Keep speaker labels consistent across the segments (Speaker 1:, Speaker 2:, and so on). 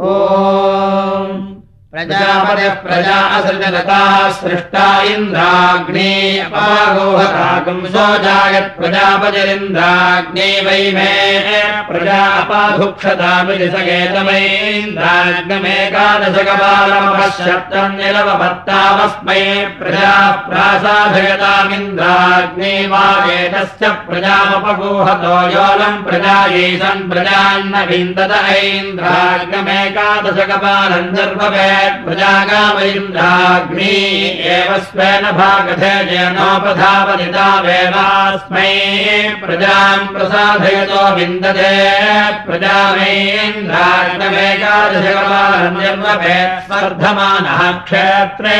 Speaker 1: ओ प्रजा असृजलताः सृष्टा इन्द्राग्ने अपागोहतागुंसो जायत् प्रजापतिरिन्द्राग्ने वै मे प्रजा प्रजा प्रासाधयतामिन्द्राग्ने वा एतस्य प्रजामपगोहतो योऽलम् प्रजायैसन् प्रजान्न विन्दत ऐन्द्राग्नमेकादशकपालम् निर्भवे प्रजागामैन्द्राग्नी एव स्वेन भागधेनोपधावनितावेवास्मै प्रजाम् प्रसाधयतो विन्दते। प्रजामेन्द्राग्नमेकादशकपालन्यर्वपे स्पर्धमानः क्षेत्रे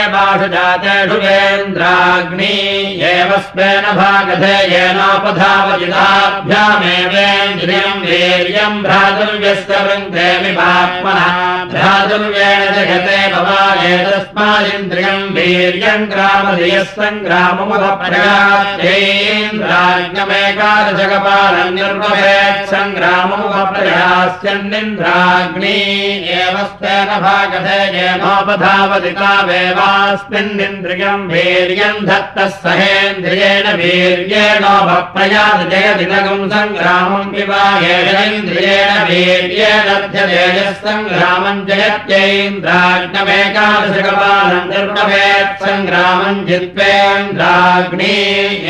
Speaker 1: वेन्द्राग्नी एव स्वेन भागधेयेनोपधावजिताभ्यामेवेन्द्रियम् वीर्यम् भ्रातुर्यस्य वृन्देमि पाप्मनः भ्रातुर्येण जगते भवानेतस्मादिन्द्रियम् वीर्यम् ग्रामधियः सङ्ग्राममुपप्रयात्येन्द्राज्ञमेकादशकपालम् निर्वभेत् सङ्ग्राममुपप्रयास्यन्निन्द्राग्नी एव स्तेन भागधेयेनोपधावदितावेवास्मिन्निन्द्रियम् वीर्यम् धत्तः सहेन्द्रियेण वीर्येणोपप्रयात् जयदिनगम् सङ्ग्रामम् विवाहेन्द्रियेण वीर्येणध्यतेजः सङ्ग्रामम् जयत्यैन्द्राग्नमेकादशकपालम् निर्णवेत् सङ्ग्रामम् जित्वेन्द्राग्नी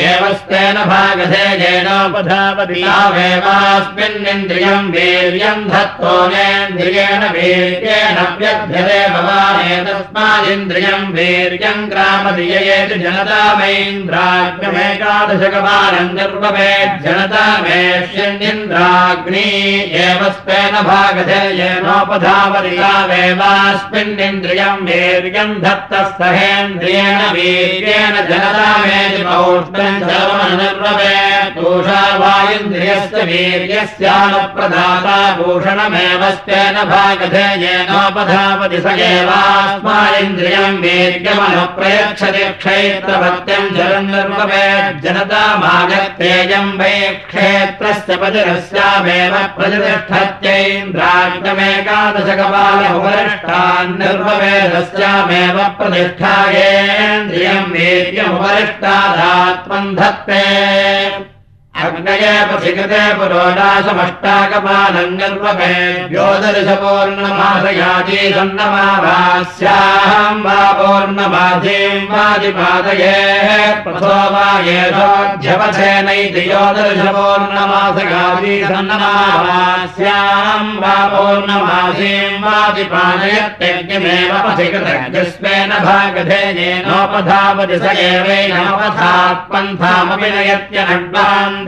Speaker 1: एव स्तेन भागधेयेनोपधावदितावेवास्मिन्निन्द्रियम् वीर्यम् धत्तोनेन्द्रियेण वीर्येण व्यध्यते भवानेतस्मादिन्द्रियम् वीर्यम् ग्रामदियेति जनतामैन्द्राग्नमेकादशकपालम् निर्ववेत् जनतामेष्यन्निन्द्राग्नी एव स्तेन भागधेयेनोपधावदितावेवास्मिन्निन्द्रियम् वीर्यम् धत्तः सहेन्द्रियेण वीर्येण सर्वनिर्ववेत् पूषा वायुन्द्रियस्य वीर्यस्यानुप्रदाता भूषणमेव एवास्माइन्द्रियम् वीर्यमनुप्रयच्छति क्षेत्रभक्त्यम् जलन्निर्ववेत् जनतामागत्येयम् वै क्षेत्रस्य पतिरस्यामेव प्रतिष्ठत्यैन्द्राग्नमेकादशकपालमुपरिष्ठान् निर्ववेदस्यामेव प्रतिष्ठायेन्द्रियम् वीर्यमुपरिष्टादात्मम् धत्ते अग्नये पथिकृते पुरोडाशमष्टाकपालम् निर्वपेभ्योदर्शपूर्णमासयाजी सन्नमाभास्याहम् वा पूर्णमाधीम् वाजिपादये प्रथो वा येषोऽध्यपथेनैति योदर्शपूर्णमासयाजी सन्नमाभास्याम् वा पूर्णमासीम् वाजिपादयत्यज्ञमेव भागधेयेनोपधावति स एवैनोपधात् पन्थामपि नयत्यनड्वान्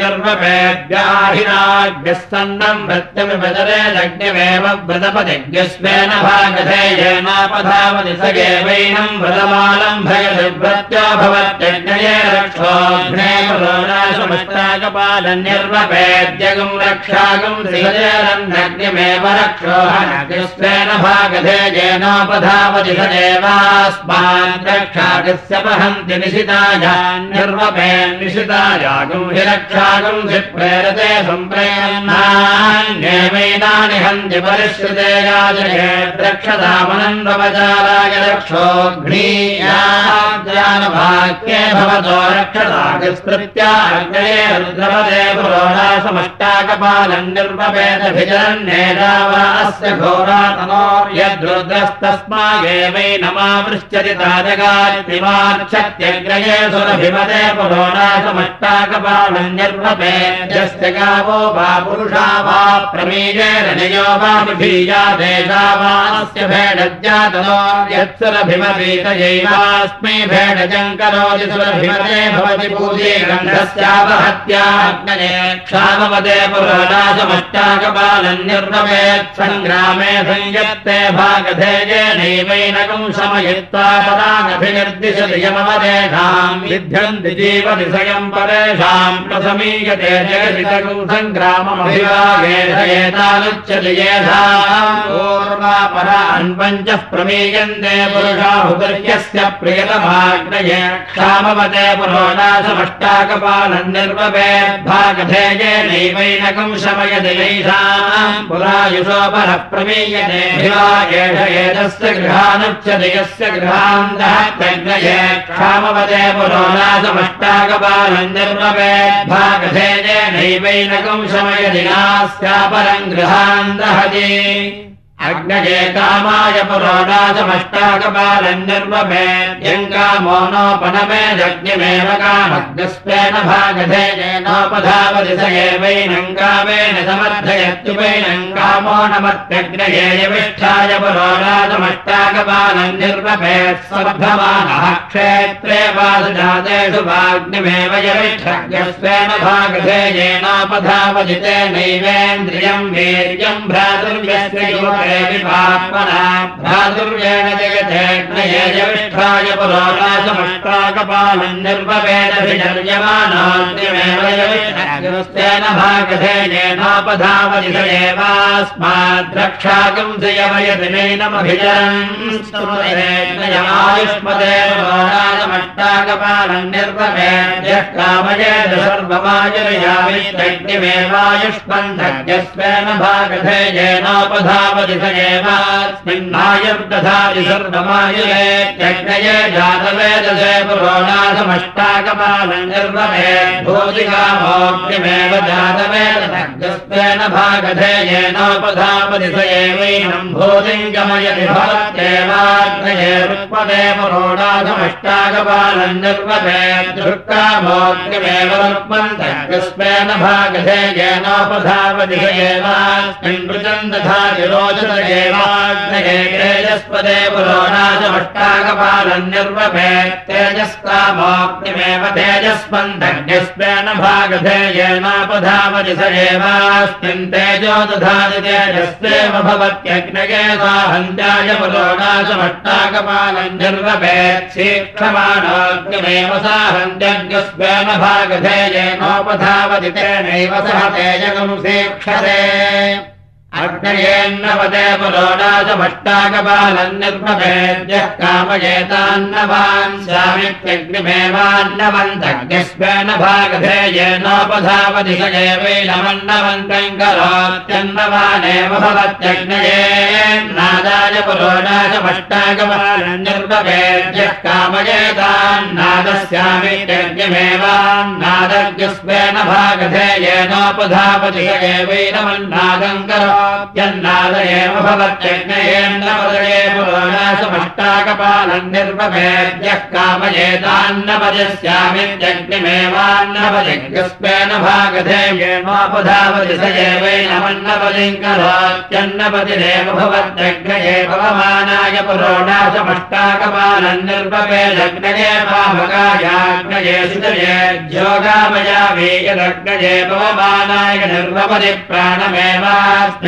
Speaker 1: निर्वपेद्याहिनाग्यः सन्नम् भृत्यमिपदरे लग्निमेव व्रतपतिज्ञस्वेन भवत्यज्ञये रक्षोघ्ने पुरोडासमष्टाकपालम् निर्वपेद्यगम् रक्षागम् श्रीजयरन्नग्निमेव रक्षोहनग्निस्वेन भागधेयेनोपधावति स देवास्मान् रक्षागस्य वहन्ति निशितायान्निर्वपे निशितायागुं हि रक्षागुं हि प्रेरते सम्प्रेरणान्येवैनानि हन्ति परिश्रुते याजयेद्रक्षतामनन्दवचाराय रक्षोघ्नीयाज्ञानभाग्ये भवतो रक्षतागस्कृत्याग्नये रुद्रपदे पुरोडासमष्टाकपालम् निर्वपेदभिजरन्नेदावा अस्य घोरातनोर्यद्रुद्रस्तस्मागेवै निर्वपेद्यस्य गावो वा पुरुषा वा प्रमीजेरजयो वा विभीया देशा वास्य भेडज्जातनो यत्सुरभिमवीतयैवास्मै करोति सुरभिमते भवति पूजे गन्धस्यावहत्याग्नये क्षामवदे निर्वपेत् सङ्ग्रामे संयत्ते भागधेयेनैवैनकम् समयित्वा परानभिनिर्दिशति यमवदेषाम्। विध्यन्ति जीवति स्वयम् परेषाम्। प्रसमीयते जगदितकम् सङ्ग्राममभिवागेशयेतानुच्यति येषाम्। पूर्वापरान् पञ्चः प्रमीयन्ते पुरुषाहुपर्यस्य प्रियतमाग्नये क्षामवते पुरोडासमष्टाकपाल निर्ववेद्भागधेयेनैवैनकम् शमयति नैषाम्। पुरायुषोपरः प्रमीयते। गृहानुच्यते यस्य गृहान्तः प्रज्ञये क्षामवदे पुरोनासमष्टाकपालम् निर्ववेद्भागधेयेनैवैनकम् शमयति नास्यापरम् गृहान्तहति अग्नये कामाय पुरोडाचमष्टाकपालम् निर्वमेत्यङ्कामो नोपनमेदग्निमेव कामग्निस्वेन भागधेयेनोपधावति स एवैनम् कामेन समर्थयत्युपैनम् कामो नमत्यग्नये यविष्ठाय पुरोडाचमष्टाकपालम् निर्वमेत् स्वर्धमानः क्षेत्रे वासजातेषु वाग्निमेव यविष्ठज्ञस्वेन भागधेयेनोपधावति तेनैवेन्द्रियम् वीर्यम् भ्रातुर्यस्य भ्रातुर्येण जगतेऽग्नयेजविष्ठाय पुरोणासमष्टाकपालम् भागधेयेनोपधावति स एवास्माद्रक्षाकम् स यवयति नैनमभिचरन्युष्मदे पुरोणासमष्टाकपालम् निर्ववेद्यः कामयेत सर्वमायुर्यामित्यग्निमेवायुष्मन्धज्ञस्वेन भागधेयेनोपधा वति स एवास्मिन्नायम् दधाति सर्वमायुरे यज्ञये जातवेदसे पुरोणासमष्टाकपालम् निर्वमेत् भूतिकामोक्तिमेव जातवेदस्तेन भागधेयेनोपधापति स एवैनम् भूतिम् भवत्येवाग्नये रुक्मदे पुरोणासमष्टाकपालम् भागधेयेनोपधापति स एवास्मिन् रोचत एवाग्नये तेजस्पदे पुरोणाचमष्टाकपालम् निर्वभेत् तेजस्कामोक्तिमेव तेजस्पन्दज्ञस्वेन भागधेयेनापधावति स एवास्मिन् तेजो दधाति तेजस्वेव भवत्यग्नये साहन्त्याय पुरोणाचमष्टाकपालम् निर्वभेत् शीक्षमाणोऽग्निमेव साहन्त्यज्ञस्वेन भागधेयेनोपधावति तेनैव सह तेजकम् शीक्षते अग्नयेन्नवदे पुरोडाचमष्टाकपालम् निर्मभेद्यः कामयेतान्नवान् स्वामित्यग्निमेवान्नवन्तग्निस्वेन भागधेयेनोपधावति स एवैनमन्नवन्तम् करोत्यन्नवानेव भवत्यग्नयेन्नादाय पुरोडाचमष्टाकपालम् निर्मभेद्यः कामयेतान्नादस्यामित्यग्निमेवान्नादग्निस्वेन भागधेयेनोपधावति स एवैनमन्नादम् करो यन्नाद एव भवत्यग्नयेन्नपदये पुरोणासमष्टाकपालम् निर्वभेद्यः कामयेतान्नपदस्यामित्यग्निमेवान्नपदिग्स्वेन भागधेयेनोपधावति स एवैनमन्नपदिम् करोत्यन्नपतिरेव भवत्यग्नये भवमानाय पुरोणासमष्टाकपालम् निर्वभेदग्नये पावकायाग्नये सुतये ज्योगामया वेयदग्नये भवमानाय निर्वपदि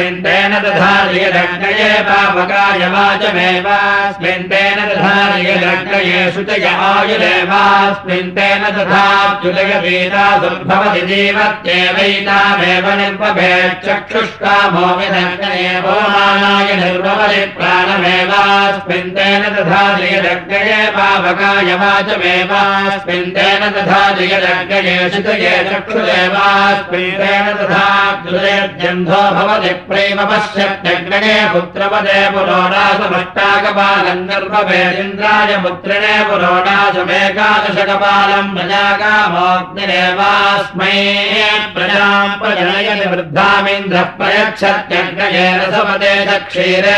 Speaker 1: वास्मिन् तेन दधार्यदग्नये पापकायवाचमेवास्मिन् दधार्य दधार्यदग्नये शुचय आयुरेवास्मिन् तेन दधाप्युदयवीता सम्भवति जीवत्येवैतामेव निर्पभेच्चक्षुष्कामो विदग्नये भोमानाय निर्भवति प्राणमेवास्मिन्तेन दधार्य दधार्यदग्नये पापकायवाचमेवास्मिन् तेन दधार्यदग्नये शुचये चक्षुरेवास्मिन् तेन दधाप्युदयद्यन्धो भवति प्रेम पश्यत्यग्नये पुत्रपदे पुरोडासमष्टाकपालम् गर्भभेदिन्द्राय पुत्रिणे पुरोडासमेकादशकपालम् प्रजाकामोऽग्निरेवास्मै प्रजाम् प्रजनयति वृद्धामिन्द्रः प्रयच्छत्यग्नये रसपदे दक्षीरे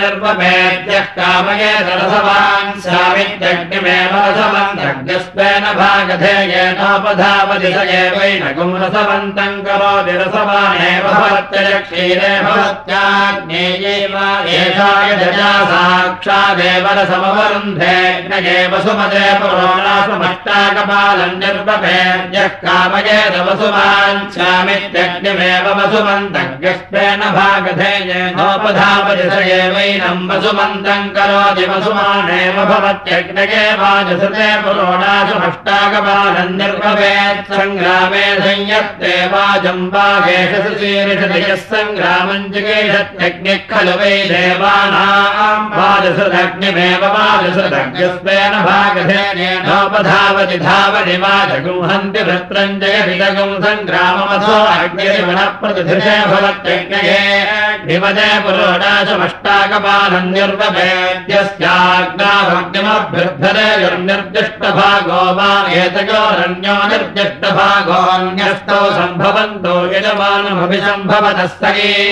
Speaker 1: निर्वभेद्यः कामये रसवान् सामित्यग्निमेव रसवन्तग्निस्वेन भागधेयेनोपधावति स एवैनकुम् रसवन्तम् करोति रसवानेव भवत्यज क्षीरे भवत्याग्नेयैव एषाय दजा साक्षादेव रसमवरुन्धेऽग्नये वसुमदे पुरोणासमष्टाकपालम् निर्वभेद्यः कामयेत वसुमाञ्छामित्यग्निमेव वसुमन्तज्ञस्तेन भागधेयेनोपधावति स एवैनम् वसुमन्तम् करोति वसुमानेव भवत्यग्नये वाजसते पुरोणासमष्टाकपालम् निर्वभेत् सङ्ग्रामे संयत्ते वाजम् वागेश सुशीर्षति यः सङ्ग्रामम् जिगेषत्यग्निः खलु वै देवानाम् वाजसदग्निमेव वाजसदग्निस्तेन भागधेनेनोपधावति धावति वाजगुंहन्ति भृत्रम् विदगम् सङ्ग्राममथो अग्निरिवणः प्रतिधृते भवत्यग्नये विमदे पुरोडाशमष्टाकपालन्यर्ववेद्यस्याग्नाभग्निमभ्यर्थरे निर्दिष्टभागो वा एतयोरन्यो निर्दिष्टभागोऽन्यस्तौ सम्भवन्तो यजमानमभिसम्भवतः सगेश्वर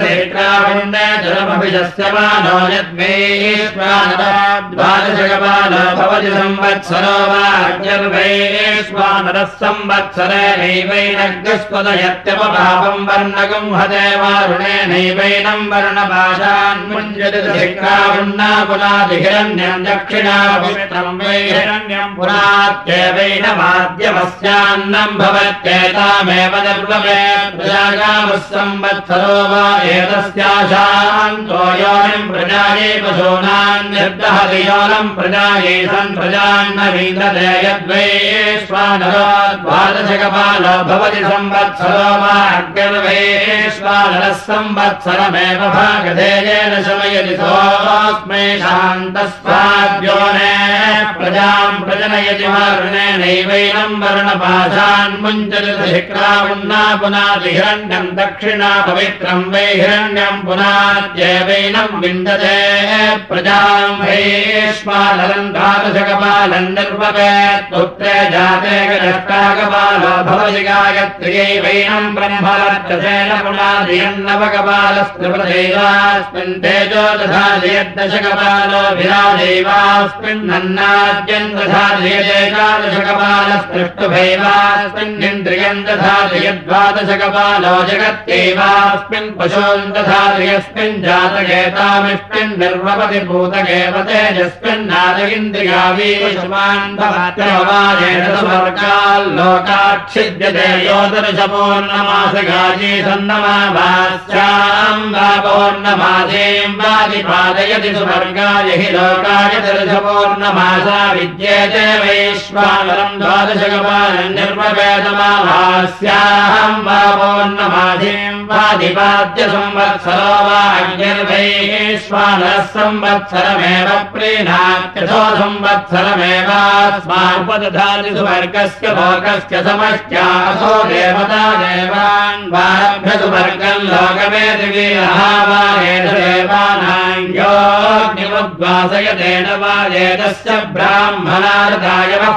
Speaker 1: देत्रावण्य जलमभिशस्यमानो यद्वैश्वानरा द्वादशकपालो भवति संवत्सरो वाग्यर्वैश्वानरः संवत्सरेणैवैनग्स्पदयत्यपपापम् वर्णकम् हते वारुणेनैवैनम् वर्णपाशान् मुञ्जति शिक्रावण्णा पुनादिहिरण्यम् दक्षिणा पवित्रम् वैहिरण्यम् पुनात्येवैनमाद्यमस्यान्नम् भवत्येतामेव निर्वमे प्रजागामः संवत्सरो वा एतस्याशान्तो योनिम् प्रजाये पशूनान् निर्दहति योनम् प्रजाये अग्निर्वैश्वानरः संवत्सरमेव भागधेयेन शमयति सोऽस्मै शान्तस्वाद्योने प्रजाम् प्रजनयति वारुणेनैवैनम् वर्णपाशान् पुनादिहिरण्यम् दक्षिणा पवित्रम् वै हिरण्यम् निर्वपेत् पुत्रे जाते गष्टाकपालो भवति गायत्र्यैवैनम् ब्रह्मवर्चसेन पुनादियन्नवकपालस्त्रिपदैवास्मिन् तेजो तथा विराजैवास्मिन्नन्नाद्यम् जयदेकादशकपालस्पृष्टुभैवास्मिन्निन्द्रियम् तथा जयद्वादशकपालो जगत्यैवास्मिन् पशून् तथा जयस्मिन् जातकेतामिष्मिन् निर्वपति भूतकेव तेजस्मिन्नादगिन्द्रियावीष्मान् भवत्यवाजेतवर्गाल्लोकाच्छिद्यते योदर्शपूर्णमासगाजी सन्नमाभास्याम् वा पौर्णमासीम् वादिपादयति सुवर्गाय हि लोकाय दर्शपूर्णमासा विद्येते वैश्वानरम् द्वादशकपालम् संवत्सरमेव प्रीणात्यथो संवत्सरमेवास्मापदधाति सुवर्गस्य लोकस्य समश्चासो देवता देवान् वाभ्य सुवर्गम् लोकमेदिवीरः वा देवानाङ्योग्निमुद्वासयतेन वा एतस्य ब्राह्मणार्दायवः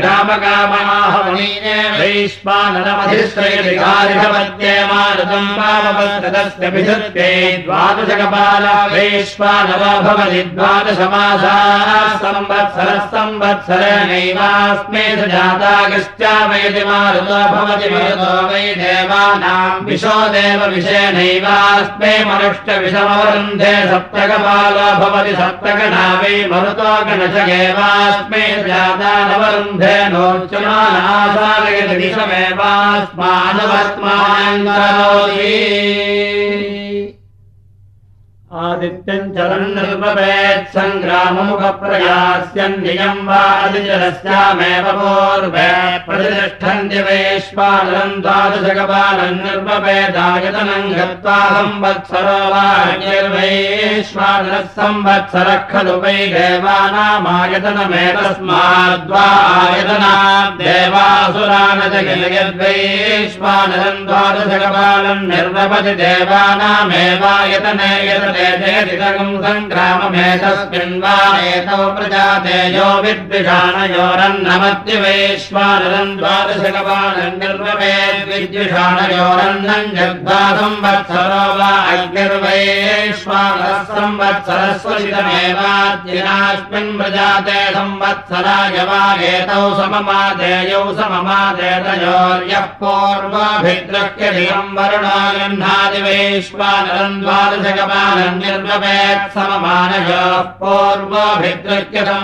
Speaker 1: ग्रामकामाहवनीने वैश्वानरमधिश्रयति गार्हवत्ये मारुतम् वामपस्तस्य विधत्ते द्वादशकपाल वैश्वानरो भवति द्वादशमासाः संवत्सरः संवत्सरेणैवास्मे स जातागश्चावयति मारुतो भवति वै देव देवानाम् विशो देव मनुष्यविषमवरुन्धे सप्तकपालो भवति सप्तकना वै मरुतो गणशगेवास्मै जातानवरुन्धे नोच्यमानासागतिषमेवास्मानवर्त्मान् करोति आदित्यम् चलन् निर्वपेत् सङ्ग्राममुखप्रयास्यन्नियम् वा अधिचरस्यामेव पूर्वे प्रतिष्ठन्ति वैश्वानरम् द्वादशकपालम् निर्वपेदायतनम् गत्वा संवत्सरो वा संवत्सरः खलु वै देवानामायतनमेतस्माद्वा आयतना देवासुरान च किल यद्वैश्वानरम् द्वादशकपालम् निर्वपति देवानामेवायतने यतने जयतिदगम् सङ्ग्राममेतस्मिन् वा एतौ प्रजातेयो विद्विषाणयोरन्नमद्यवैश्वानरम् द्वादशकपालम् निर्ववेद्विद्विषाणयोरन्नम् जग्वा संवत्सरो वा अग्निर्वैश्वानरः संवत्सरस्वचितमेवाद्यनास्मिन् प्रजाते संवत्सराय वा एतौ सममादेयौ सममादेतयोर्यः पूर्वाभिद्रक्यधिकम् वरुणो वैश्वानरम् द्वादशकपालम् निर्वपेत् सममानयोः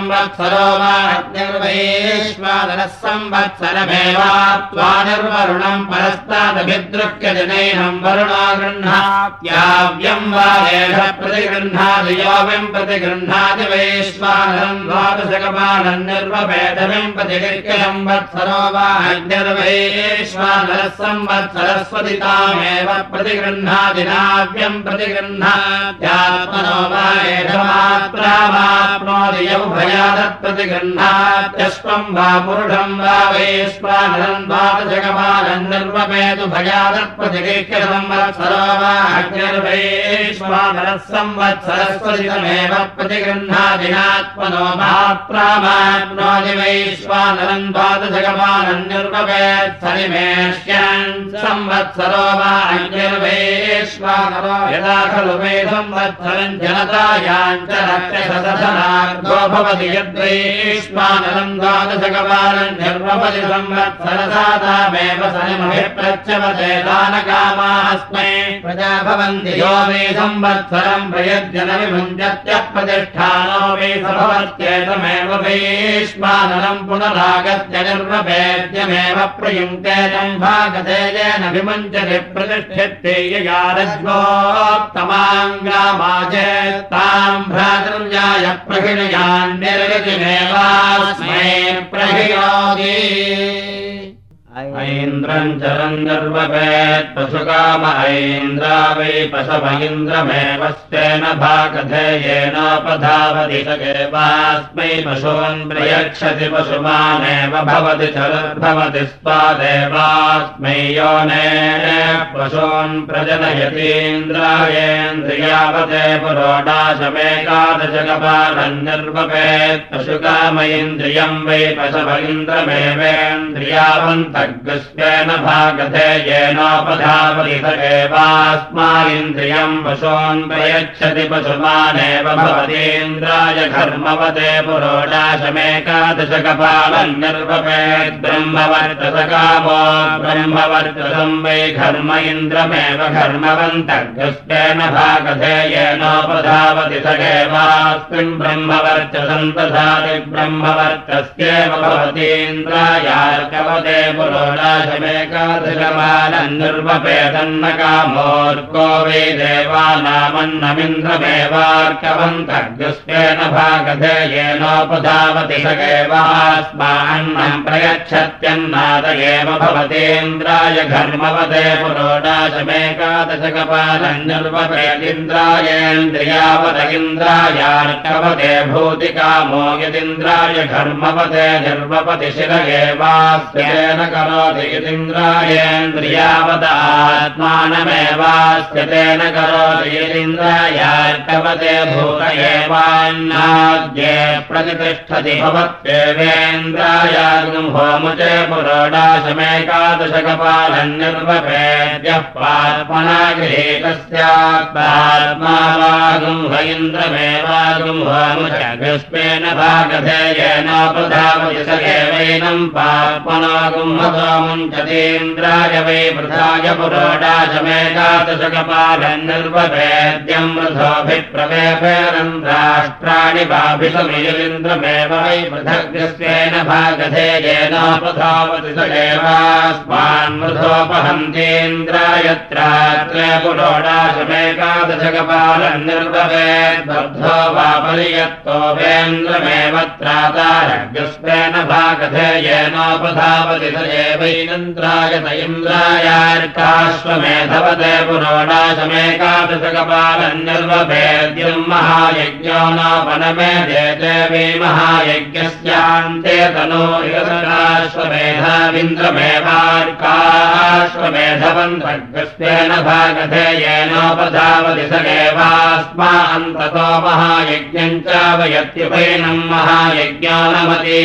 Speaker 1: संवत्सरो वा निर्वैश्वानरः संवत्सरमेवात्वा निर्वरुणम् परस्तादभिदृक्य जनैनम् वरुणो गृह्णात्याव्यम् वा एष प्रतिगृह्णाति योऽविम् प्रतिगृह्णाति वैश्वानरम् द्वादशकपालम् निर्वपेदविम् प्रतिगृह्य संवत्सरो वा निर्वैश्वानरः संवत्सरस्वतितामेव प्रतिगृह्णाति नाव्यम् प्रतिगृह्णात्यात्मनो वा एषमात्रामाप्नोति यौ भयादत्प्रतिगृह्णात्यश्वम् वा पुरुषम् वा वैश्वानरम् द्वादशकपालम् निर्वपेतु भयादत्प्रतिगृह्य संवत्सरो वा अग्निर्वैश्वानरः संवत्सरस्वरितमेव प्रतिगृह्णादिनात्मनो मात्रामाप्नोति वैश्वानरम् द्वादशकपालम् निर्वपेत् सनिमेष्यन् संवत्सरो वा अग्निर्वैश्वानरो। यदा खलु वै संवत्सरम् जनतायाम् च रक्तशतधनार्गो भवति यद्वैश्वानरम् द्वादशकपालम् निर्वपति संवत्सरसादामेव सनिमभिप्रच्यवते दानकामास्मै प्रजा भवन्ति यो मे संवत्सरम् प्रयज्जन विभुञ्जत्यप्रतिष्ठानो मे स भवत्येतमेव वैश्वानरम् पुनरागत्य निर्वपेद्यमेव प्रयुङ्क्ते तम् भागते येन विमुञ्चति प्रतिष्ठिते ययारज्वोत्तमाङ्गामाचेत्ताम् भ्रातृव्याय प्रहिणयान्निर्गतिमेवास्मै प्रहिणोति ऐन्द्रम् चरम् निर्वपेत् पशुकाम ऐन्द्रा वै पशवैन्द्रमेव स्तेन भागधेयेनोपधावति सगेवास्मै पशून् प्रयच्छति पशुमानेव भवति चलद्भवति स्वादेवास्मै योने पशून् प्रजनयतीन्द्रायेन्द्रियावते पुरोडाशमेकादशकपालम् निर्वपेत् पशुकामैन्द्रियम् वै पशवैन्द्रमेवेन्द्रियावन्तः ग्स्वेन भागधे येनोपधावति पशून् प्रयच्छति पशुमानेव भवतीन्द्राय घर्मवते पुरोडाशमेकादशकपालम् निर्वपेत् ब्रह्मवर्तसकामो ब्रह्मवर्तसम् वै घर्म इन्द्रमेव घर्मवन्तग्स्वेन भागधे येनोपधावति स एवास्मिन् ब्रह्मवर्चसम् दधाति ब्रह्मवर्तस्येव भवतीन्द्रायार्कवते पुरोडाशमेकादशकपालम् निर्वपेतन्न कामोर्को वै देवानामन्नमिन्द्रमेवार्कवन्तग्स्वेन भागधे येनोपधावति स एवास्मान्नम् प्रयच्छत्यन्नाद एव भवतीन्द्राय घर्मवते पुरोडाशमेकादशकपालम् निर्वपेदिन्द्रायेन्द्रियावत इन्द्रायार्कवते भूतिकामो यदिन्द्राय शिर एवास्तेन करोति यदिन्द्रायेन्द्रियावदात्मानमेवास्य तेन करोति भवत्येवेन्द्रायागम् होमुचे पुरोडाशमेकादशकपालम् निर्वपेद्यः पात्मना वागुम् ह इन्द्रमेवागुम् होमुचस्मेन भागधेयेनोपधावति स एवैनम् पात्मनागुम् हतो मुञ्चतीन्द्राय वै वृथाय पुरोडाशमेकादशकपालन्निर्वभेद्यम् वृथोऽभिप्रवेफेरन्द्राष्ट्राणि बाभिषमिन्द्रमेव वै पृथग्स्वेन भागधे येन प्रधावति स एवास्मान् मृथोपहन्तीन्द्रायत्रात्रे पुरोडाशमेकादशकपालन्निर्वभेद्बद्धो वा पर्यत्तोपेन्द्रमेव त्रातारग्स्वेन भागधे येनोपधावति स एवैनन्द्रायत इन्द्रायार्काश्वमेधवते पुरोडाशमेकादशकपालन्निर्वभेद्यम् महायज्ञो नोपनमे देते वै महायज्ञस्यान्ते तनो इन्द्रमेवार्काश्वमेधवन्तग्स्तेन भागधे येनोपधावति स एवास्मा अन्ततो महायज्ञम् च वयत्युपैनम् महायज्ञानमति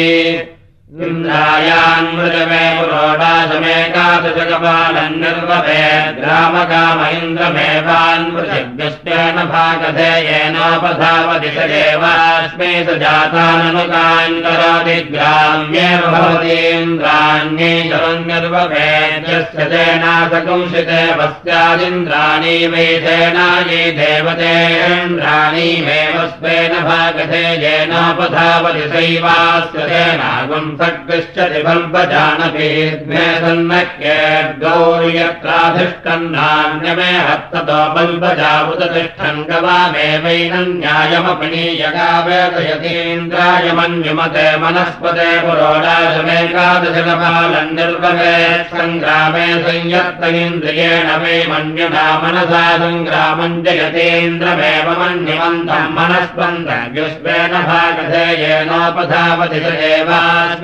Speaker 1: इन्द्रायान्मृजमे पुरोडाशमेकादशकपालम् निर्वभे ग्रामकाम इन्द्रमेवान्मृजग्यस्तेन भागधे येनोपधावति स देवास्मै स जाताननुकान् करोति ग्राम्येव भवतीन्द्राण्यै शरम् निर्वभेद्यस्य तेनासकंसिते वस्यादिन्द्राणी वै सेनायै देवतेन्द्राणीमेव स्वेन भागधे येनोपधावति सैवास्य तेनागुम् सकृष्यति बल्बजानपीद्मे सन्नक्येद्गौर्यत्राधिष्ठन्नान्यमे हस्ततो बल्बजावुततिष्ठन् गवामेवैनन्यायमपनीयगावेदयतीन्द्राय मन्युमते मनस्पते पुरोडाशमेकादशकपालन् निर्वहे सङ्ग्रामे संयत्त इन्द्रियेण वै मन्युना मनसा सङ्ग्रामम् जयतीन्द्रमेव मन्युमन्तम् मनस्पन्दव्युष्वेन भागधे येनोपधावति स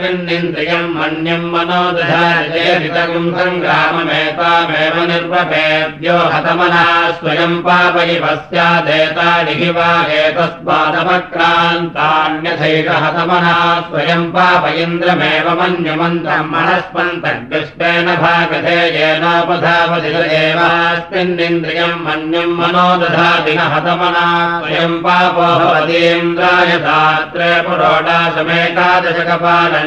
Speaker 1: एवास्मिन्निन्द्रियम् मन्यम् मनो दधारितम् सङ्ग्राममेतामेव निर्वपेद्यो हतमनः स्वयम् पापयि पश्चादेतानि हि वा एतस्मादपक्रान्तान्यथैष हतमनः स्वयम् पाप इन्द्रमेव मन्युमन्तम् मनस्पन्तग्स्तेन भागधे येनोपधावति स एवास्मिन्निन्द्रियम् मन्यम् मनो दधाति न हतमनः स्वयम् पापो भवतीन्द्राय दात्रे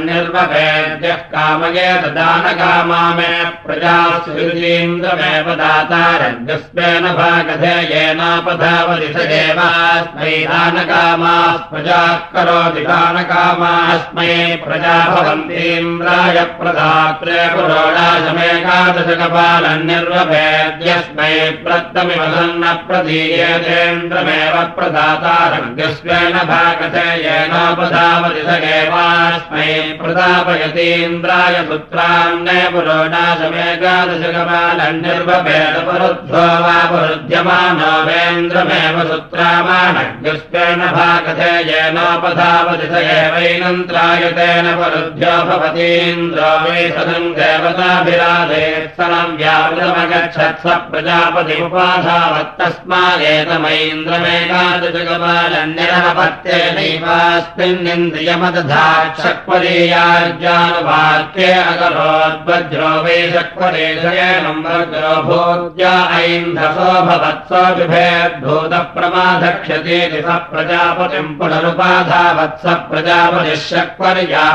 Speaker 1: पुरोडाशमेकादशकपालन्निर्वभेद्यः कामयेत दानकामा मे प्रजास्वीन्द्रमेव दातारग्स्वेन भागधे येनापधावति स एवास्मै दानकामाः प्रजाः करोति दानकामास्मै प्रजा भवन्तीन्द्राय प्रदात्रे पुरोडाशमेकादशकपालन्निर्वभेद्यस्मै प्रत्तमिव सन्न प्रदीयेतेन्द्रमेव प्रदातारग्स्वेन भागधे येनोपधावति स एवास्मै प्रदापयतीन्द्राय पुत्रान्ने पुरोडाशमेकादशकपालन्निर्वभेदपरुद्धो वा पुरुध्यमानो वेन्द्रमेव सुत्रामाणग्स्वेन भागधे येनोपधावति स एवैनन्त्रायतेन परुद्ध्यो भवतीन्द्रो वै सदम् देवताभिराधे स्तनम् व्यावृतमगच्छत् स प्रजापतिमुपाधावत्तस्मादेतमैन्द्रमेकादशकपालन्यरपत्येनैवास्मिन्निन्द्रियमदधाक्षक्वरीयार्जानुवाक्ये अकरोद्वज्रो वै शक्वरेशयेनम् वर्गो भूत्या ऐन्धसो भवत्सो बिभेद्भूतप्रमाधक्षतेति स प्रजापतिम् पुनरुपाधावत्स प्रजापतिः शक्वर्या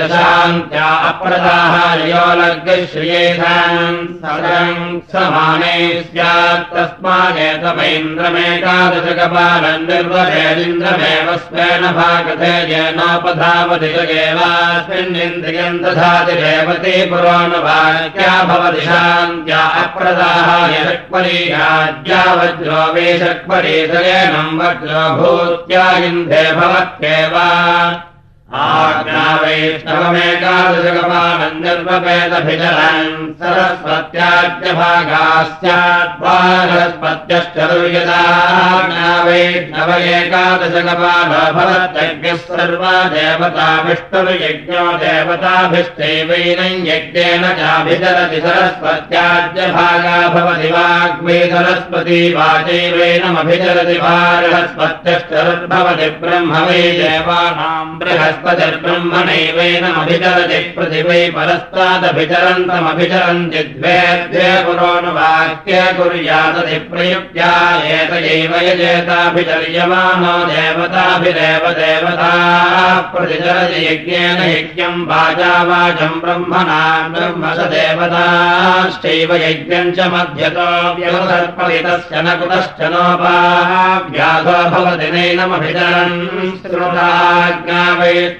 Speaker 1: दशान्त्या अप्रदाहार्यो लग्श्रियेधान् सदम् समाने स्यात् तस्मादेतमैन्द्रमेकादशकपालन् निर्वहेदिन्द्रमेव स्वेन भागधे येनोपधावति स एवास्मिन्निन्द्रियम् दधाति रेवती पुरोणवाक्या भवति शान्त्या अप्रदाहाय शक्वरीयाज्या वज्रो वे शक्वरी सयेनम् वज्रो भूत्या इन्धे भवत्येव आज्ञावैष्णवमेकादशकपालन्यर्वपेदभिचरन् सरस्वत्याद्यभागास्याद्वारस्पत्यश्चरुर्यदाज्ञावैष्णव एकादशकपालो भवत्यज्ञः सर्वा देवताभिष्टुर्यज्ञो देवताभिष्टैवैनम् यज्ञेन चाभिचरति सरस्वत्याद्यभागा भवति वाग्मे सरस्वती वाचैवैनमभिचरति भारस्पत्यश्चरुर्भवति ब्रह्म वै देवानाम् ब्रह्मणैवेनमभिचरति प्रतिवै परस्तादभिचरन्तमभिचरन्ति द्वे द्वे पुरोणवाक्य कुर्यादति प्रयुक्त्या एतयैव यजेताभिचर्यमानो देवताभिरेव देवता प्रतिचरति यज्ञेन यज्ञम् वाचा वाचम् ब्रह्मणा ब्रह्म स देवताश्चैव यज्ञम् च मध्यतो व्यवसर्पलितस्य न कुतश्च नोपाव्याधो भवति नैनमभिचरन् श्रुताज्ञा वैष्णवमेकादशकपालम्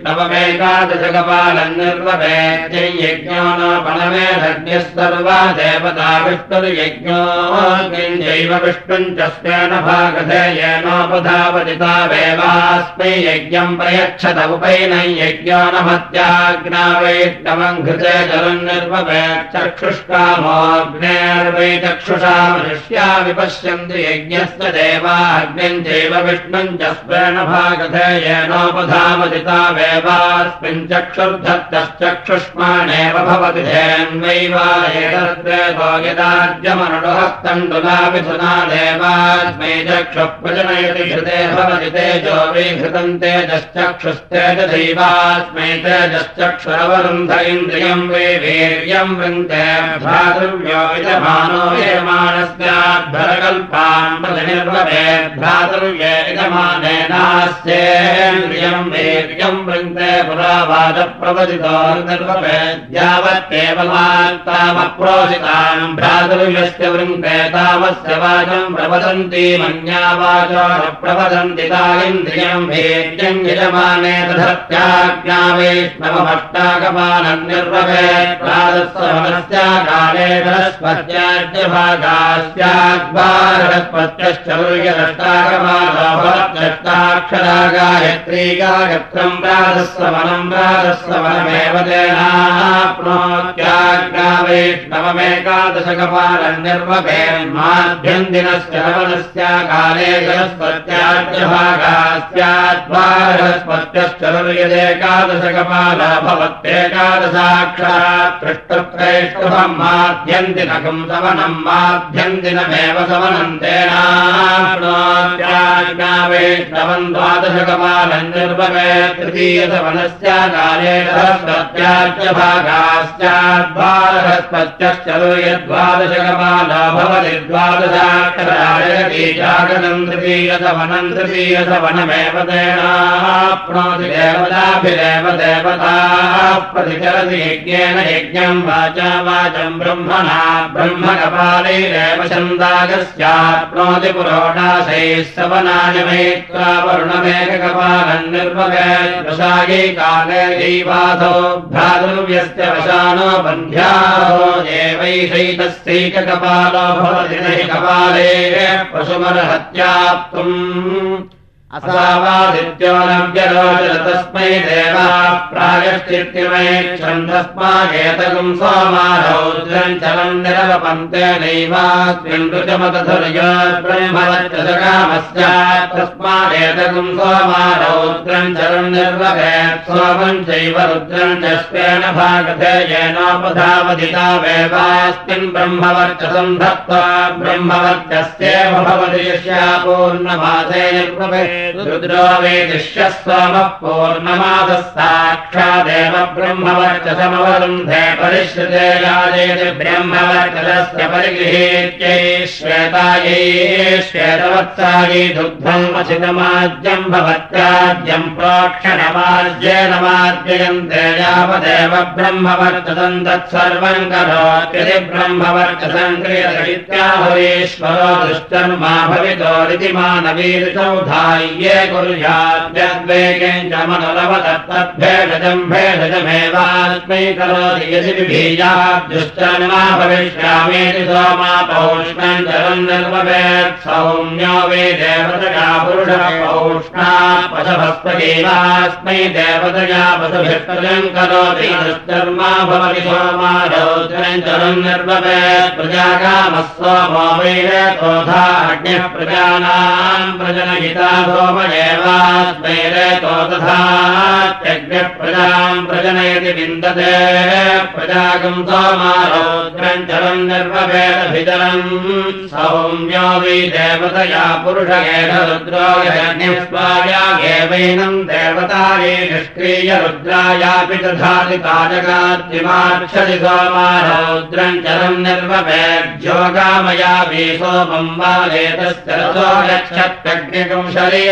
Speaker 1: निर्ववेद्यै यज्ञो नोपणमेधज्ञः सर्वा देवता विष्णुर्यज्ञो किञ्चैव विष्णुम् च स्वेन भागधेयेनोपधावति तावेवास्मै यज्ञम् प्रयच्छत उपैनै यज्ञो न मत्याज्ञा वैष्णवम् घृते जलम् निर्ववेत् चक्षुष्कामोऽग्नेर्वै चक्षुषा मनुष्या विपश्यन्ति यज्ञस्य देवाग्निम् चैव विष्णुम् च स्वेन भागधेयेनोपधावति तावेवास्मिन् चक्षुर्धत्तश्चक्षुष्माणेव भवति धेन्वैवायेतद्वेदो यदार्जमनुहस्तण्डुला विधुना देवास्मै चक्षुः प्रजनयति घृते भवति तेजो विघृतम् तेजश्चक्षुस्तेजदैवास्मै तेजश्चक्षुरवरुन्ध इन्द्रियम् वै वीर्यम् वृन्दे भ्रातृव्यो यजमानो यजमानस्याद्भरकल्पान् प्रतिनिर्वभे भ्रातृव्ये यजमानेनास्येन्द्रियम् वीर्यम् भ्रातृव्यस्य वृन्दे तामस्य वाचम् प्रवदन्ति वाचो प्रवदन्ति ता इन्द्रियम् वीर्यम् यजमाने तथत्याज्ञा वैष्णवमष्टाकमानम् निर्वभे प्रादस्वनस्य काले धरस्पत्याद्यभागास्याग्वारस्पत्यश्चरुर्यदष्टाकमानोभवत्यष्टाक्षरा गायत्री गायत्रम् प्रादस्वनम् प्रादस्वनमेव तेनाप्नोत्याज्ञा वैष्णवमेकादशकपालम् निर्वभेन्माभ्यन्दिनस्य नवनस्य काले धरस्पत्याद्यभागास्याद्वारस्पत्यश्चरुर्यदेकादशकपाला भवत्येकादशाक्षरात् पृष्ठत्रैष्टभम् माध्यन्दिनकम् सवनम् माध्यन्दिनमेव द्वादशकपालम् निर्ववे तृतीयसवनस्य काले धरस्पत्याद्यभागास्याद्वारस्पत्यश्चरुर्यद्वादशकपाला भवति द्वादशाक्षराजगति जागरम् तृतीयसवनम् तृतीयसवनमेव तेनाप्नोति देवताभिरेव देवताः प्रतिचरति यज्ञेन यज्ञम् वाचा वाचम् ब्रह्मणा ब्रह्मकपालैरेव छन्दागस्याप्नोति पुरोडाशैः सवनाय मैत्रा वरुणमेककपालम् निर्वगैर्वशायै काले दैवासो भ्रातृव्यस्य वशानो बन्ध्याहो देवैषैतस्यैककपालो भवति न कपाले पशुमर्हत्याप्तुम् असावादित्यो नव्यरोचन तस्मै देवाः प्रायश्चित्तिमये छन्दस्मागेतकम् सोमारौद्रम् चलम् निरवपन्ते नैवास्मिन्रुचमतधुर्य ब्रह्मवच्चकामस्यात् तस्मादेतकम् सोमारौद्रम् चलम् निर्वभेत् सोमम् चैव रुद्रम् च स्वेन भागधेयेनोपधावधितावेवास्मिन् ब्रह्मवर्चसम् धत्त्वा ब्रह्मवर्चस्येव भवति यस्यापूर्णमासे निर्वभेत् रुद्रो वेदिष्यः सोमः पूर्णमासः साक्षादेव ब्रह्मवर्चसमवरुन्धे परिश्रुते ब्रह्मवर्चसस्य परिगृहीत्यै श्वेतायै श्वेतवत्सायै दुग्धम् वसितमाज्यम् भवत्याद्यम् प्रोक्षणमाज्येन मार्जयन्ते यावदेव ब्रह्मवर्चसम् तत्सर्वम् करोत्यति ब्रह्मवर्चसम् क्रियतरीत्याहुरीश्वरो दुष्टर्मा भवितोरिति मानवीर्चौधाय्ये कुर्याद्यद्वेगेम् च मनोरवदत्तद्भेषजम् भेषजमेवास्मै करोति यदि भविष्यामीति जलम् निर्ववेत् सौम्यो वे देवतया देवतया पशुभिष्टजम् करोति दुष्टर्मा भवति सोमा रौद्रम् जलम् निर्ववेत् प्रजाकामः सोमो वैरतोधा अग्निः प्रजानाम् प्रजागम् सोमारौद्रम् चलम् निर्वभेदभितरम् सौम्यो वै देवतया पुरुषगेन रुद्रोगेवैनम् देवतायै निष्क्रिय रुद्रायापि दधाति ताजगाद्रिमाक्षति सोमारौद्रम् चलम् निर्वभेद्योगामया वि सोमम् वा गच्छत्यग्निकम् शरीरम्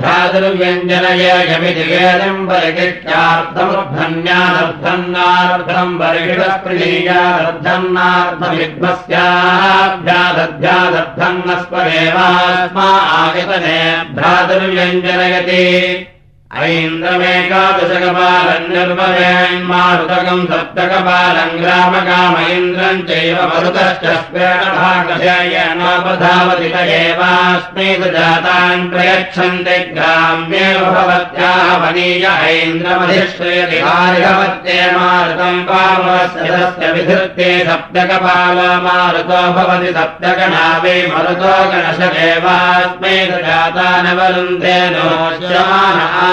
Speaker 1: भ्रातृव्यञ्जनयमिति वेदम् परिकृत्यार्थमुद्धन्यादर्थन्नार्थम् परिषितस्पृलीयादर्थन्नार्थमिद्भस्याभ्यादभ्यादर्थन्नस्पदेवास्मा आयतने भ्रातृव्यञ्जनयति ऐन्द्रमेकादशकपालम् निर्वयन्मारुतकम् सप्तकपालम् ग्रामकाम इन्द्रम् चैव मरुतश्च स्वेणभागधेयनोपधावति त एवास्मै जातान् प्रयच्छन्ति ग्राम्येव भवत्याः वनीय हारिहवत्ये मारुतम् सप्तकपाल मारुतो भवति सप्तगणावे मरुतो गणशदेवास्मै जाता न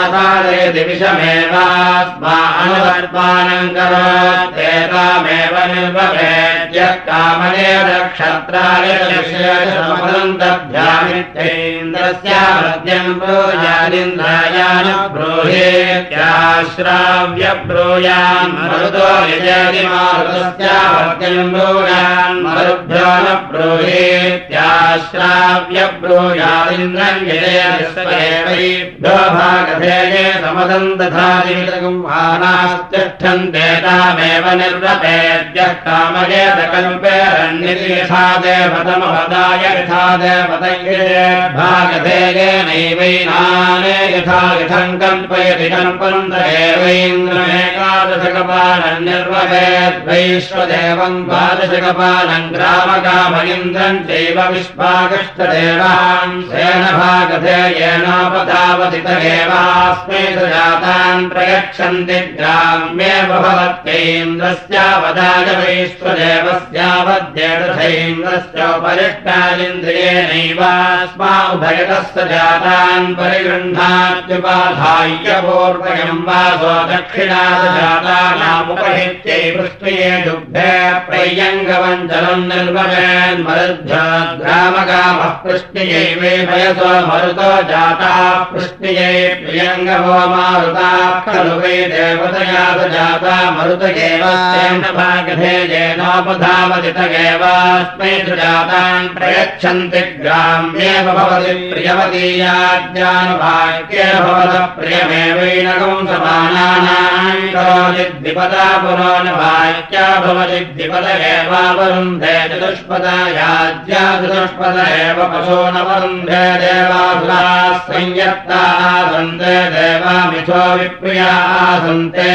Speaker 1: आसादयति विषमेवास्मानुवर्पानम् करोत्येतामेव निर्वभेद्यः नक्षत्रायभ्यामित्येन्द्रस्यावद्यम् ब्रूयानिन्द्रायान ब्रूहेत्याश्राव्य ब्रूयान् मरुतो यजति मारुतस्यावद्यम् ब्रूयान् मरुभ्यो न ब्रूहेत्याश्राव्य ब्रूयादिन्द्रम् यजयस्वैभ्यो भागधेये समदम् दधातिमितकुम्भानाश्तिष्ठन्ते तामेव निर्वपेद्यः कामयेत कल्पेरण्यति यथा देवतमपदाय यथा देवतये भागधेयेनैवैनाने यथा यथम् कल्पयति कल्पन्त एवैन्द्रमेकादशकपालम् निर्वपेद्वैश्वदेवम् द्वादशकपालम् ग्रामकामयिन्द्रम् चैव विश्वाकृष्टदेवान् सेन भागधेयेनोपधावति तदेवास्मै जातान् प्रयच्छन्ति ग्राम्येव भवत्यैन्द्रस्यावदाय वैश्वदेवस्यावध्येन्द्रस्योपरिष्टालिन्द्रियेणैवास्मा उभयतस्य जातान् परिगृह्णात्युपाधाय्य पूर्वयम् वासो दक्षिणादजातानामुपहित्यै पृष्ट्ये दुग्धे प्रय्यङ्गवञ्चलम् निर्ववेन्मरुद्ध्याग्रामकामः पृष्ट्यै वे भयसो मरुतो जाताः पृष्ट्यै प्रियङ्गवो मारुता खलु वै देवतया स जाता मरुत भागधेयेनोपधावति त एवास्मै जातान् प्रयच्छन्ति ग्राम्येव भवति प्रियवतीयाज्ञानुभाग्ये भवत प्रियमेवैनकम् समानानाम् करोति द्विपदा पुरो न भाग्या भवति द्विपद एवावरुन्धे चतुष्पदा याज्ञा चतुष्पद एव पशो न वरुन्धे देवासुरा संयत्ताः सन्ते देवामिथो विप्रियाः सन्ते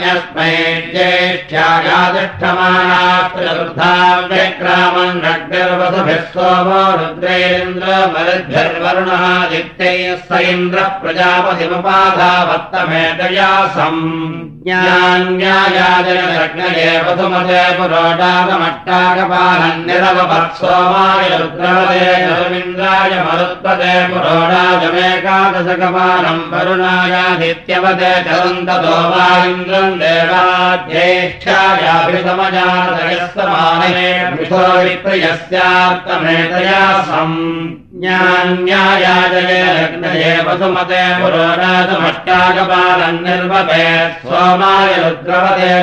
Speaker 1: न्यस्मै ज्येष्ठ्यागातिष्ठमानात्रवृद्धाव्यक्रामम् नग्निर्वसुभिः सोमो रुद्रेन्द्रमरुद्भिर्वरुणः स इन्द्रः प्रजापतिमुपाधावत्तमेतया सम् ज्ञान्यायाजनग्नये वसुमते पुरोडागमट्टाकपालम् निरवभत्सोमाय रुद्रवदे रविन्द्राय मरुत्पदे पुरोडाजमेकादशकपालम् वरुणायादित्यवदे चलन्ततो वा इन्द्रम् देवाध्येष्ठायाभिसमजातयस्तमाने मिथो विप्रियस्यार्थमेतया सम् ज्ञान्यायाजये लग्नये वसुमते पुरोडाजमट्टाकपालम् निर्वपे सोमाय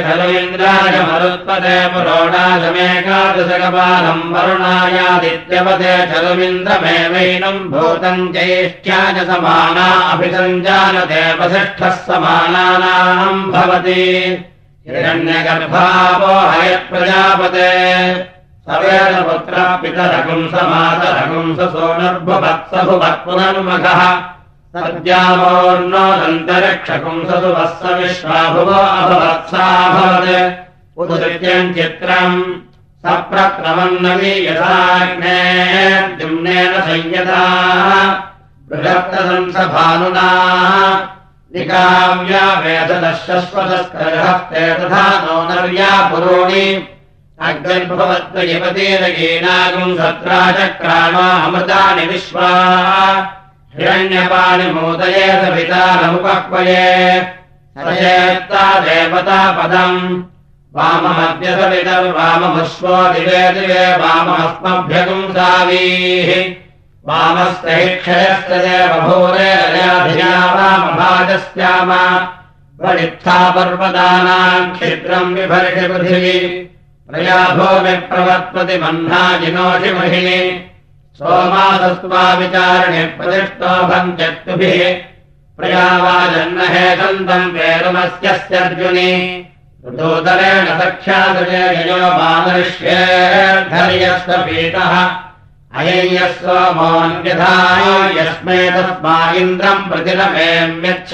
Speaker 1: खलु इन्द्राय मरुत्पदे पुरोडाजमेकादशकपालम् वरुणायादित्यवदे चलुमिन्द्रमेवैनम् भूतम् ज्येष्ठ्याय समाना अभिसञ्जानते वसिष्ठः समानानाम् भवति हिरण्यगर्भापो हयत्प्रजापते सवेन पुत्रः पितरगुंस मातरगुंस सोनर्भुवत्सभुवत् पुनर्मघः सद्यामोर्णोदन्तरिक्षपुंससु वत्स विश्वाभुवो अभवत्साभवत्। उदृत्यम् चित्रम् सप्रक्रमन्नवी यथाग्ने द्युम्नेन संयताः। बृहत्तदंसभानुना निकाव्या वेददश्वतस्करहस्ते तथा नो नर्या पुरोणि अग्निर्भवत्वयपतेरगेनागुम् सत्रा चक्राणो अमृतानि विश्वा। हिरण्यपाणि मोदयेत पितारमुपक्वये। सचेत्ता देवता पदम् वाममद्यसवितर्वाममुष्वो दिवे दिवे वामस्य हि क्षयस्य देवभूरेरयाधिया वामभाजस्याम। वरित्था पर्वतानाम् क्षिद्रम् बिभर्षि पृथिवी प्रया भूमिप्रवर्त्वति मह्नाजिनोषि महिनि। सोमासस्त्वा विचारणे प्रतिष्ठोभम् चक्तुभिः प्रयावाजन्न हेतन्तम् वेरुमस्यर्जुनि ऋतोदरेण सख्यादृजे ययो मादृश्येर्धर्यस्वपीतः अय्यः सोमोऽन्यथाय यस्मै तस्मा इन्द्रम् प्रतिरमेम्यच्छ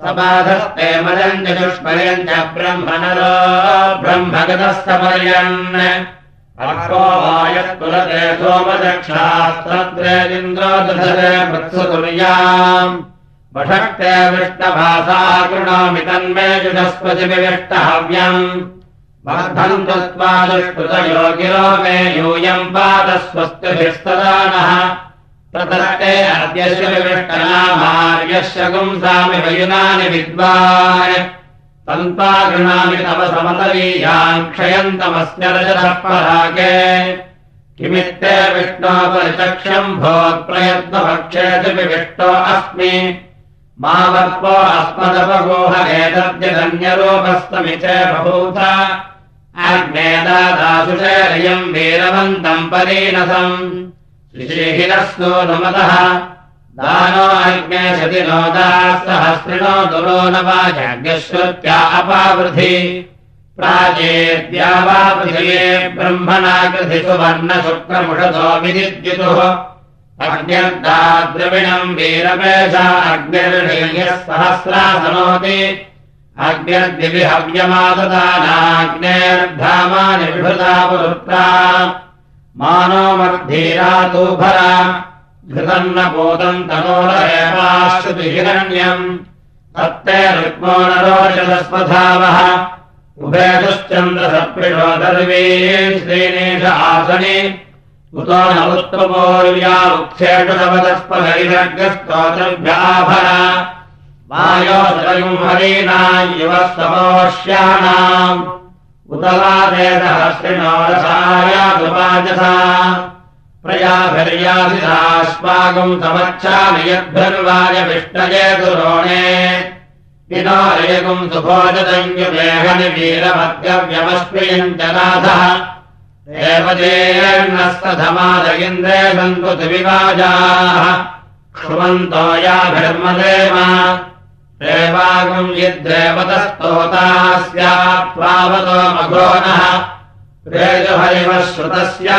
Speaker 1: समाधस्ते मदम् चतुष्मयम् च ब्रह्मणरो ब्रह्मगतस्तपर्यन्। अर्थो वायत्पुरते सोमदक्षास्त्रद्रेन्द्रो दधरे मृत्सुतुर्याम्। वषक्ते विष्टभासा कृणोमि तन्मे जुषस्पतिविष्टहव्यम् वर्धन्तु त्वादुष्कृतयो गिरो मे यूयम् पादस्वस्तिभिस्तदानः प्रतस्ते अद्यस्य विविष्टनामार्यस्य गुंसामि वयुनानि विद्वान्। तन्त्वा गृणामि तव रजतः परागे। किमित्ते विष्णोपरिचक्ष्यम् भोत्प्रयत्नभक्षेति विविष्टो अस्मि। मा वर्पो अस्मदपगोह एतद्यधन्यरूपस्तमिते बभूथ। अग्नेदादासुचेरयम् वीरवन्तम् परीनसम् श्रीहिनस्तु नुमतः। दानो अग्ने सति सहस्रिणो दुरो न वाजाग्यश्रुत्या अपावृधि। प्राचेद्या वा पृथिवे ब्रह्मणाकृधि सुवर्णशुक्रमुषतो विदिद्युतुः अग्न्यर्दाद्रविणम् वीरपेशा अग्निर्णीयः सहस्रासनोति अग्निर्दिविहव्यमाददानाग्नेर्धामानि विभृता पुरुत्रा मानो मर्धीरातूभरा घृतन्नपोतम् तनोरेवाश्रुतिहिरण्यम् तत्ते रुक्मो नरोचदस्वधावः उभेतुश्चन्द्रसप्रिषो दर्वी श्रीनीश आसनि। उतो न उत्तमोर्या उक्षेषवदस्पहरिवर्गस्तोत्रभ्याभर वायोदयम् हरीणाम् युवः समोष्याणाम् उत वा वेदहस्रिणो रसायादुपाजसा प्रयाभिर्यासिधास्माकम् समच्छामि यद्भिर्वाय विष्णये दुरोणे। विनारयकुम् सुभोजदञ्जुमेहनि वीरमद्यव्यमस्मियम् च नाथः देवदेर्नस्तधमादयिन्द्रे सन्तु द्विवाजाः क्षुमन्तो याभिर्मदेम देवागुम् यद्देवतस्तोता स्यात्त्वावतो मघो नः प्रेजुहरिमः श्रुतस्य